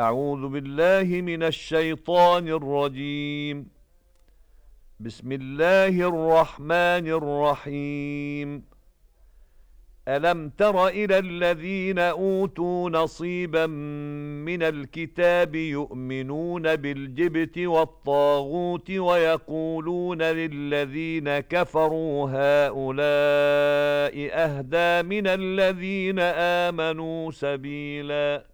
أعوذ بالله من الشيطان الرجيم. بسم الله الرحمن الرحيم. ألم تر إلى الذين أوتوا نصيبا من الكتاب يؤمنون بالجبت والطاغوت ويقولون للذين كفروا هؤلاء أهدى من الذين آمنوا سبيلاً؟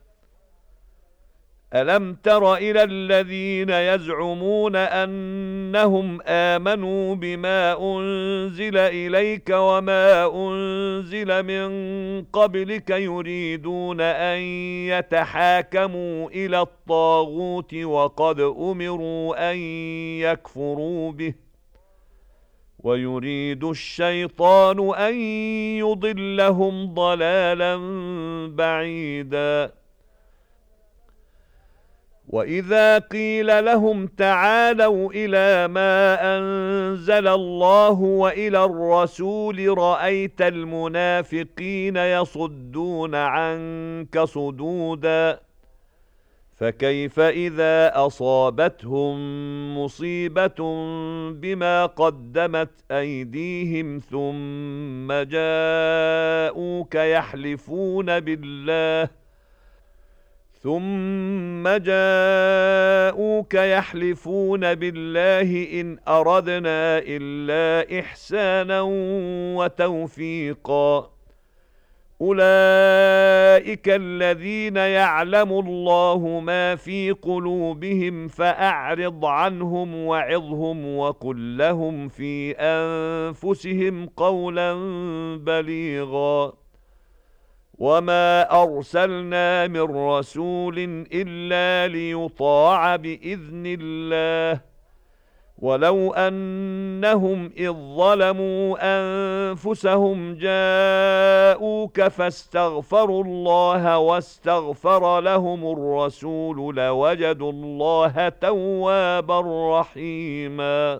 أَلَمْ تَرَ إِلَى الَّذِينَ يَزْعُمُونَ أَنَّهُمْ آمَنُوا بِمَا أُنْزِلَ إِلَيْكَ وَمَا أُنْزِلَ مِنْ قَبْلِكَ يُرِيدُونَ أَنْ يَتَحَاكَمُوا إِلَى الطَّاغُوتِ وَقَدْ أُمِرُوا أَنْ يَكْفُرُوا بِهِ وَيُرِيدُ الشَّيْطَانُ أَنْ يُضِلَّهُمْ ضَلَالًا بَعِيدًا وَإِذَا قِيلَ لَهُمْ تَعَالَوْا إِلَى مَا أَنزَلَ اللَّهُ وَإِلَى الرَّسُولِ رَأَيْتَ الْمُنَافِقِينَ يَصُدُّونَ عَنكَ صُدُودًا فَكَيْفَ إِذَا أَصَابَتْهُم مُّصِيبَةٌ بِمَا قَدَّمَتْ أَيْدِيهِمْ ثُمَّ جَاءُوكَ يَحْلِفُونَ بِاللَّهِ ثُمَّ جَاءُوكَ يَحْلِفُونَ بِاللَّهِ إِنْ أَرَدْنَا إِلَّا إِحْسَانًا وَتَوْفِيقًا أُولَئِكَ الَّذِينَ يَعْلَمُ اللَّهُ مَا فِي قُلُوبِهِمْ فَأَعْرِضْ عَنْهُمْ وَعِظْهُمْ وَقُل لَّهُمْ فِي أَنفُسِهِمْ قَوْلًا بَلِيغًا وَمَا أَرْسَلْنَا مِن رَّسُولٍ إِلَّا لِيُطَاعَ بِإِذْنِ اللَّهِ ولو أنهم إذ ظلموا أنفسهم جاءوك فاستغفروا الله واستغفر لهم الرسول لوجدوا الله توابا رحيما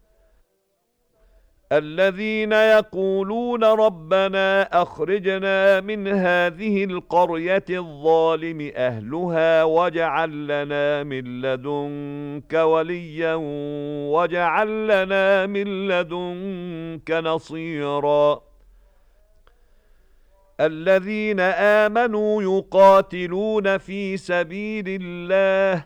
الذين يقولون ربنا أخرجنا من هذه القرية الظالم أهلها واجعل لنا من لدنك وليا واجعل لنا من لدنك نصيرا. الذين آمنوا يقاتلون في سبيل الله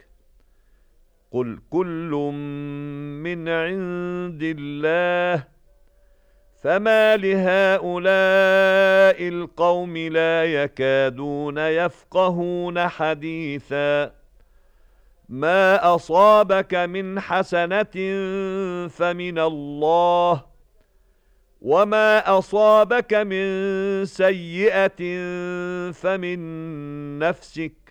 قُلْ كُلٌّ مِّنْ عِندِ اللَّهِ فَمَا لِهَٰؤُلَاءِ الْقَوْمِ لَا يَكَادُونَ يَفْقَهُونَ حَدِيثًا مَا أَصَابَكَ مِنْ حَسَنَةٍ فَمِنَ اللَّهِ وَمَا أَصَابَكَ مِن سَيِّئَةٍ فَمِن نَّفْسِكَ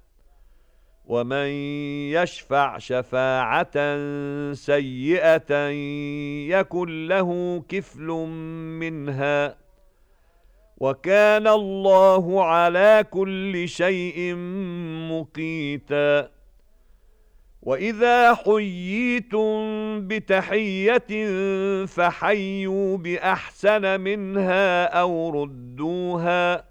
وَمَن يَشْفَعْ شَفَاعَةً سَيِّئَةً يَكُن لَّهُ كِفْلٌ مِنْهَا. وَكَانَ اللَّهُ عَلَى كُلِّ شَيْءٍ مُقِيتًا. وَإِذَا حُيِّيتُم بِتَحِيَّةٍ فَحَيُّوا بِأَحْسَنَ مِنْهَا أَوْ رُدُّوهَا.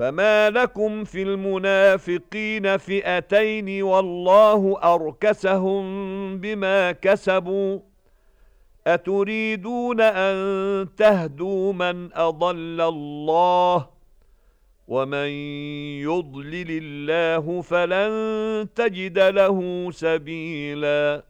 فَمَا لَكُمْ فِي الْمُنَافِقِينَ فِئَتَيْنِ وَاللَّهُ أَرْكَسَهُم بِمَا كَسَبُوا أَتُرِيدُونَ أَن تَهْدُوا مَنْ أَضَلَّ اللَّهُ وَمَن يُضْلِلِ اللَّهُ فَلَن تَجِدَ لَهُ سَبِيلًا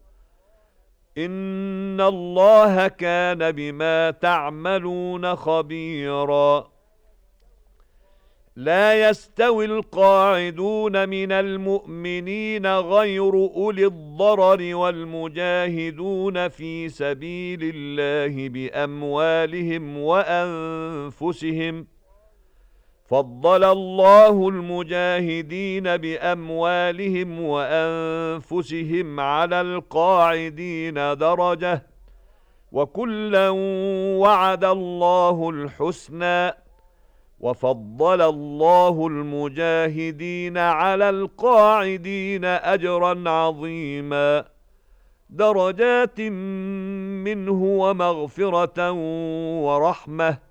إِنَّ اللَّهَ كَانَ بِمَا تَعْمَلُونَ خَبِيرًا. لا يستوي القاعدون من المؤمنين غير أولي الضرر والمجاهدون في سبيل الله بأموالهم وأنفسهم فضل الله المجاهدين بأموالهم وأنفسهم على القاعدين درجة وكلا وعد الله الحسنى وفضل الله المجاهدين على القاعدين أجرا عظيما. درجات منه ومغفرة ورحمة.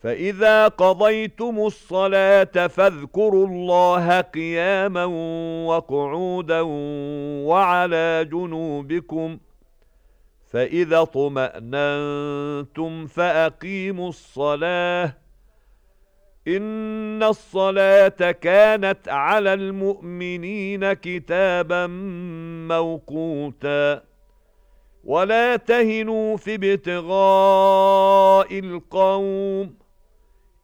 فَإِذَا قَضَيْتُمُ الصَّلَاةَ فَاذْكُرُوا اللَّهَ قِيَامًا وَقُعُودًا وَعَلَى جُنُوبِكُمْ فَإِذَا طُمَأْنَنْتُمْ فَأَقِيمُوا الصَّلَاةَ إِنَّ الصَّلَاةَ كَانَتْ عَلَى الْمُؤْمِنِينَ كِتَابًا مَوْقُوتًا وَلَا تَهِنُوا فِي ابْتِغَاءِ الْقَوْمِ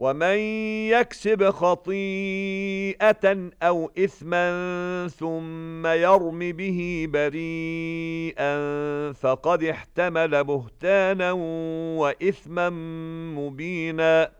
ومن يكسب خطيئة أو إثما ثم يرم به بريئا فقد احتمل بهتانا وإثما مبينا.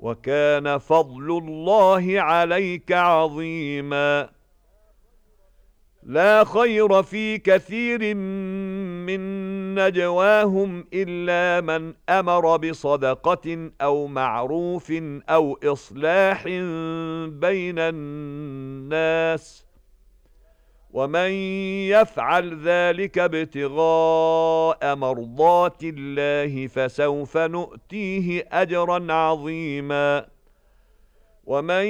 وَكَانَ فَضْلُ اللَّهِ عَلَيْكَ عَظِيمًا. لا خير في كثير من نجواهم إلا من أمر بصدقة أو معروف أو إصلاح بين الناس. ومن يفعل ذلك ابتغاء مرضات الله فسوف نؤتيه أجرا عظيما. ومن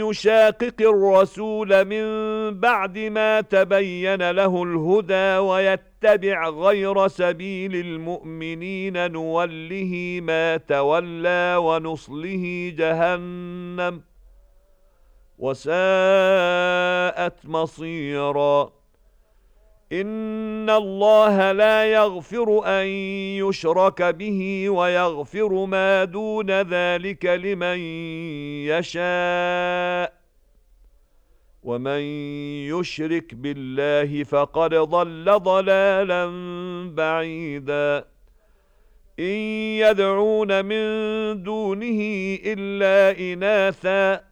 يشاقق الرسول من بعد ما تبين له الهدى ويتبع غير سبيل المؤمنين نوله ما تولى ونصله جهنم وساءت مصيرا. إن الله لا يغفر أن يشرك به ويغفر ما دون ذلك لمن يشاء. ومن يشرك بالله فقد ضل ضلالا بعيدا. إن يدعون من دونه إلا إناثا.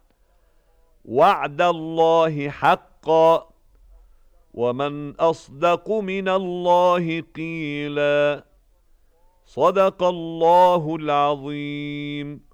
وَعْدَ اللَّهِ حَقًّا وَمَنْ أَصْدَقُ مِنَ اللَّهِ قِيلًا. صَدَقَ اللَّهُ الْعَظِيمُ.